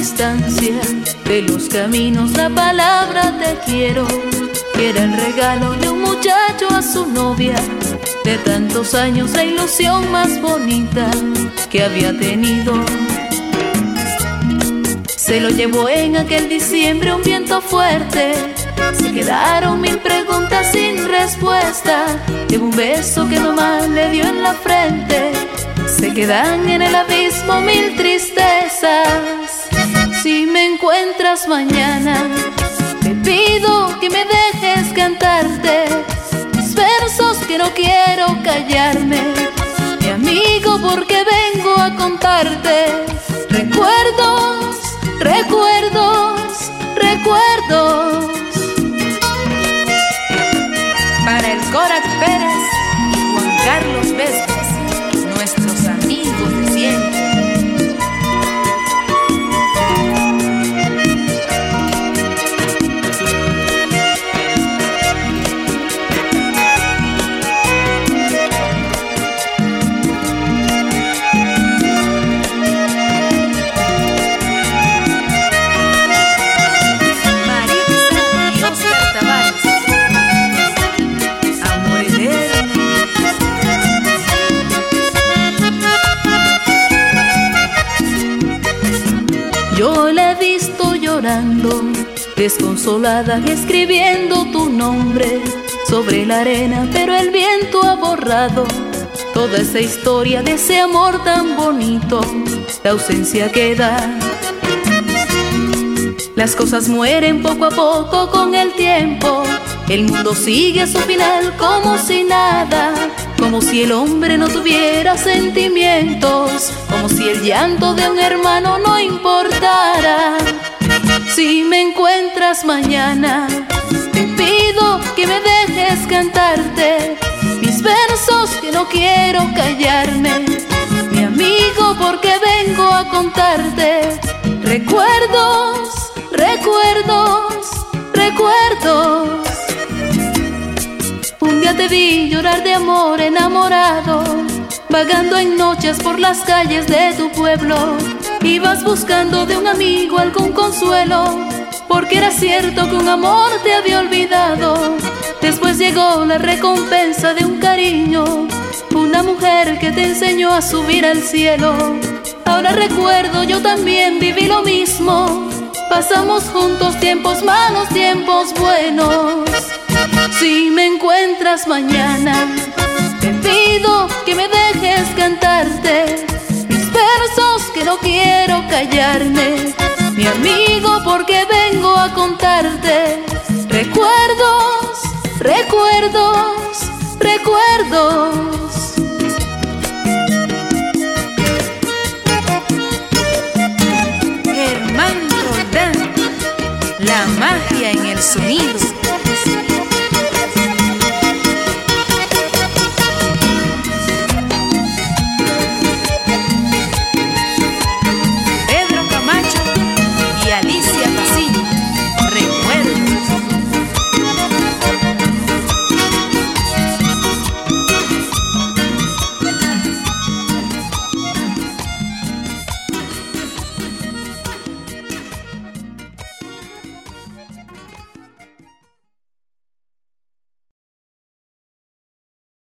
de los caminos la palabra te quiero, que era el regalo de un muchacho a su novia, de tantos años la ilusión más bonita que había tenido. Se lo llevó en aquel diciembre un viento fuerte, se quedaron mil preguntas sin respuesta, de un beso que nomás le dio en la frente, se quedan en el abismo mil tristezas. Si me encuentras mañana, te pido que me dejes cantarte mis versos que no quiero callarme. Mi amigo, porque vengo a contarte recuerdos, desconsolada escribiendo tu nombre sobre la arena, pero el viento ha borrado toda esa historia de ese amor tan bonito. La ausencia queda. Las cosas mueren poco a poco con el tiempo. El mundo sigue a su final como si nada, como si el hombre no tuviera sentimientos, como si el llanto de un hermano no encuentras mañana, te pido que me dejes cantarte mis versos que no quiero callarme. Mi amigo, porque vengo a contarte recuerdos, recuerdos, recuerdos. Un día te vi llorar de amor enamorado, vagando en noches por las calles de tu pueblo Ibas buscando de un amigo algún consuelo, porque era cierto que un amor te había olvidado. Después llegó la recompensa de un cariño, una mujer que te enseñó a subir al cielo. Ahora recuerdo, yo también viví lo mismo. Pasamos juntos tiempos malos, tiempos buenos. Si me encuentras mañana, te pido que me dejes cantarte versos que no quiero callarme. Mi amigo, porque a contarte recuerdos, recuerdos, recuerdos. Germán Roldán, la magia en el sonido.